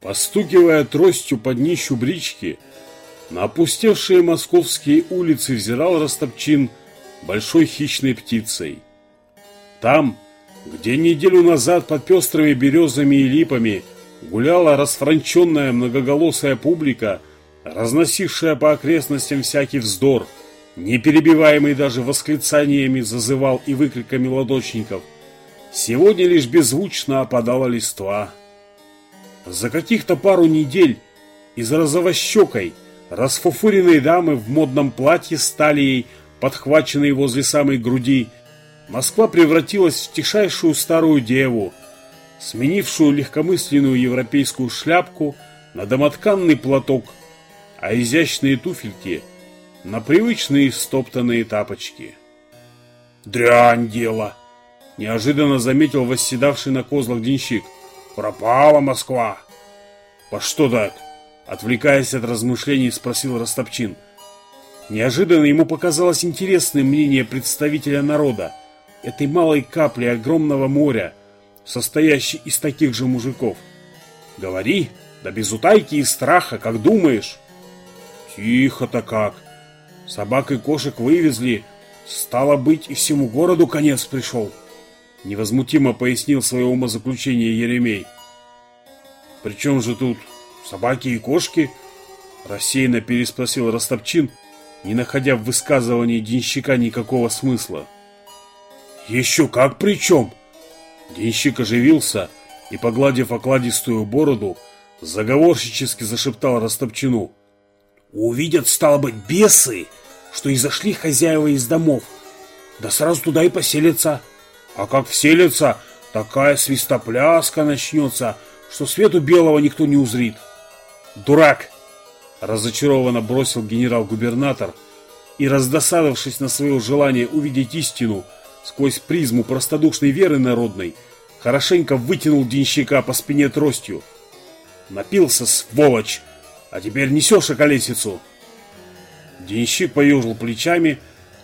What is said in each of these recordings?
Постукивая тростью под днищу брички, на опустевшие московские улицы взирал Растопчин большой хищной птицей. Там, где неделю назад под пестрыми березами и липами гуляла расфранченная многоголосая публика, разносившая по окрестностям всякий вздор, не перебиваемый даже восклицаниями зазывал и выкриками ладочников, сегодня лишь беззвучно опадала листва. За каких-то пару недель из розовощекой, расфуфуренной дамы в модном платье с талией, подхваченной возле самой груди, Москва превратилась в тишайшую старую деву, сменившую легкомысленную европейскую шляпку на домотканный платок, а изящные туфельки на привычные стоптанные тапочки. «Дрянь дело!» – неожиданно заметил восседавший на козлах денщик. «Пропала Москва!» «По что так?» – отвлекаясь от размышлений, спросил Растопчин. Неожиданно ему показалось интересным мнение представителя народа – этой малой капли огромного моря, состоящей из таких же мужиков. Говори, да без утайки и страха, как думаешь. Тихо-то как. Собак и кошек вывезли, стало быть, и всему городу конец пришел. Невозмутимо пояснил свое умозаключение Еремей. Причем же тут собаки и кошки? Рассеянно переспросил Растопчин, не находя в высказывании денщика никакого смысла. «Еще как при чем?» Денщик оживился и, погладив окладистую бороду, заговорщически зашептал Растопчину. «Увидят, стало быть, бесы, что и зашли хозяева из домов, да сразу туда и поселятся. А как вселятся, такая свистопляска начнется, что свету белого никто не узрит». «Дурак!» – разочарованно бросил генерал-губернатор и, раздосадовавшись на свое желание увидеть истину – сквозь призму простодушной веры народной, хорошенько вытянул денщика по спине тростью. Напился, сволочь, а теперь несешь околесицу. Денщик поежил плечами,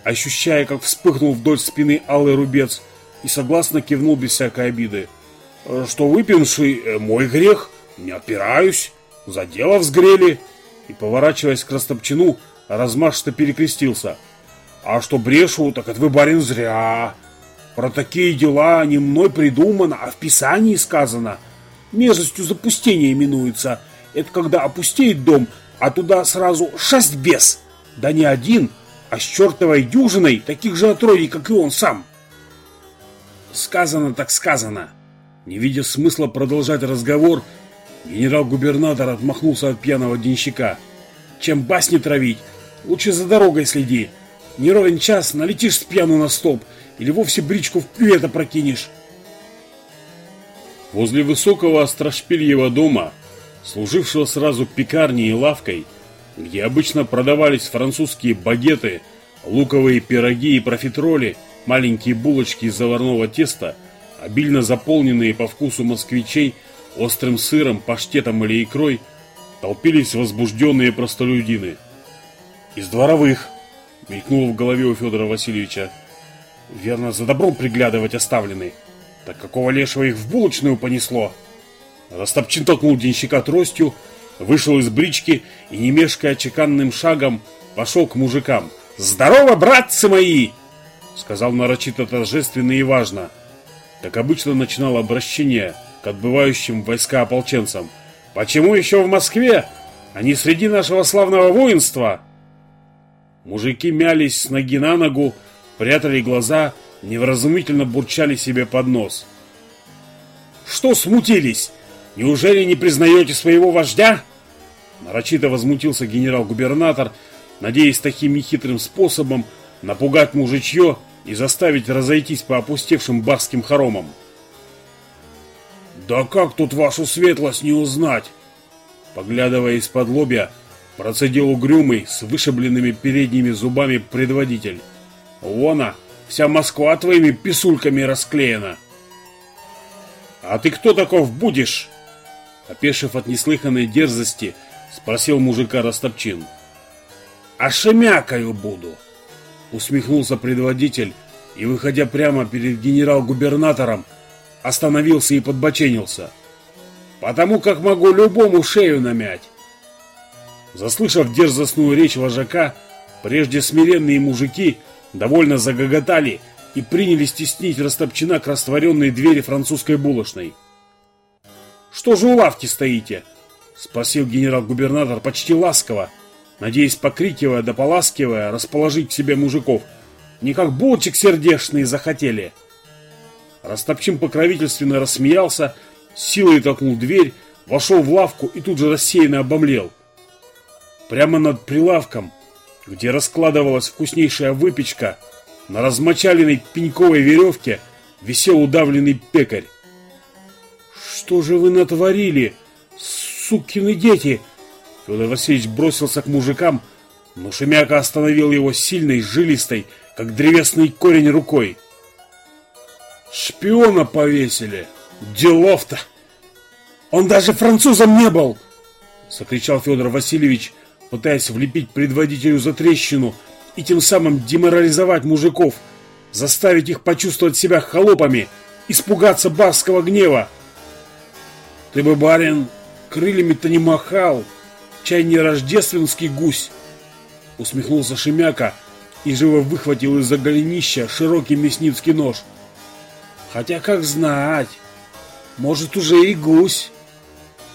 ощущая, как вспыхнул вдоль спины алый рубец, и согласно кивнул без всякой обиды. «Что выпивший э, мой грех, не опираюсь, за дело взгрели». И, поворачиваясь к Растопчину, размашисто перекрестился – а что брешу, так это вы, барин, зря. Про такие дела не мной придумано, а в Писании сказано. Межестью запустения именуется. Это когда опустеет дом, а туда сразу шесть бес. Да не один, а с чертовой дюжиной таких же отродий, как и он сам. Сказано так сказано. Не видя смысла продолжать разговор, генерал-губернатор отмахнулся от пьяного денщика. Чем басни травить, лучше за дорогой следи. Не ровен час налетишь с пьяну на столб или вовсе бричку в кювет опрокинешь. Возле высокого острошпильего дома, служившего сразу пекарней и лавкой, где обычно продавались французские багеты, луковые пироги и профитроли, маленькие булочки из заварного теста, обильно заполненные по вкусу москвичей острым сыром, паштетом или икрой, толпились возбужденные простолюдины. Из дворовых, Мелькнуло в голове у Федора Васильевича. Верно, за добром приглядывать оставленный. Так какого лешего их в булочную понесло? Растопчин толкнул денщика тростью, вышел из брички и, не мешкая чеканным шагом, пошел к мужикам. «Здорово, братцы мои!» Сказал нарочито торжественно и важно. Как обычно начинал обращение к отбывающим войска ополченцам. «Почему еще в Москве, а не среди нашего славного воинства?» Мужики мялись с ноги на ногу, прятали глаза, невразумительно бурчали себе под нос. «Что смутились? Неужели не признаете своего вождя?» Нарочито возмутился генерал-губернатор, надеясь таким нехитрым способом напугать мужичье и заставить разойтись по опустевшим барским хоромам. «Да как тут вашу светлость не узнать?» Поглядывая из-под лобья, Процедил угрюмый, с вышибленными передними зубами предводитель. «Вона, вся Москва твоими писульками расклеена!» «А ты кто таков будешь?» Опешив от неслыханной дерзости, спросил мужика Растопчин. «А шемякаю буду!» Усмехнулся предводитель и, выходя прямо перед генерал-губернатором, остановился и подбоченился. потому как могу любому шею намять. Заслышав дерзостную речь вожака, прежде смиренные мужики довольно загоготали и принялись теснить Растопчина к растворенной двери французской булочной. «Что же у лавки стоите?» — спросил генерал-губернатор почти ласково, надеясь, покрикивая да поласкивая, расположить к себе мужиков. Не как булочек сердечные захотели. Растопчин покровительственно рассмеялся, силой толкнул дверь, вошел в лавку и тут же рассеянно обомлел. Прямо над прилавком, где раскладывалась вкуснейшая выпечка, на размочаленной пеньковой веревке висел удавленный пекарь. «Что же вы натворили, сукины дети?» Федор Васильевич бросился к мужикам, но Шемяка остановил его сильной, жилистой, как древесный корень рукой. «Шпиона повесили! Делов-то! Он даже французом не был!» — закричал Федор Васильевич, пытаясь влепить предводителю за трещину и тем самым деморализовать мужиков, заставить их почувствовать себя холопами, испугаться барского гнева. Ты бы, барин, крыльями-то не махал, чай не рождественский гусь, усмехнулся Шемяка и живо выхватил из-за голенища широкий мясницкий нож. Хотя как знать, может уже и гусь.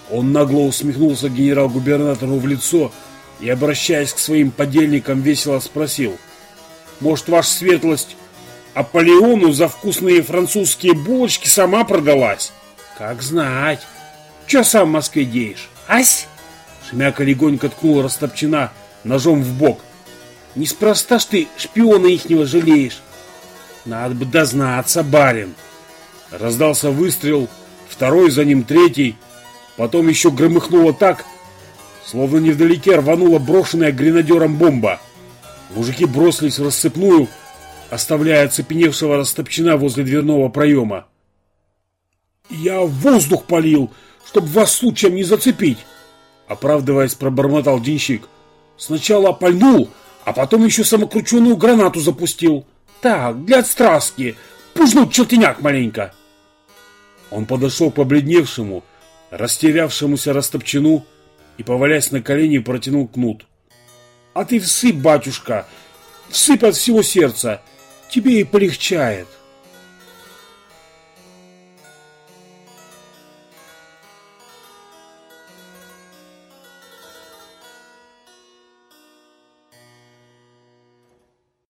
Он нагло усмехнулся генерал-губернатору в лицо и, обращаясь к своим подельникам, весело спросил. «Может, ваша светлость Аполеону за вкусные французские булочки сама продалась?» «Как знать. Че сам в Москве деешь? Ась?» Шмяка легонько ткнул Растопчина ножом в бок. «Неспроста ж ты шпиона ихнего жалеешь. Надо бы дознаться, барин!» Раздался выстрел, второй за ним третий. Потом еще громыхнуло так, Словно невдалеке рванула брошенная гренадером бомба. Мужики бросились в рассыпную, оставляя оцепеневшего растопчена возле дверного проема. «Я воздух полил, чтобы вас случаем не зацепить!» Оправдываясь, пробормотал денщик. «Сначала пальнул, а потом еще самокрученную гранату запустил. Так, для отстраски, пужнуть чертеняк маленько!» Он подошел к побледневшему, растерявшемуся растопчину, и, повалясь на колени, протянул кнут. «А ты всыпь, батюшка, всыпь от всего сердца, тебе и полегчает».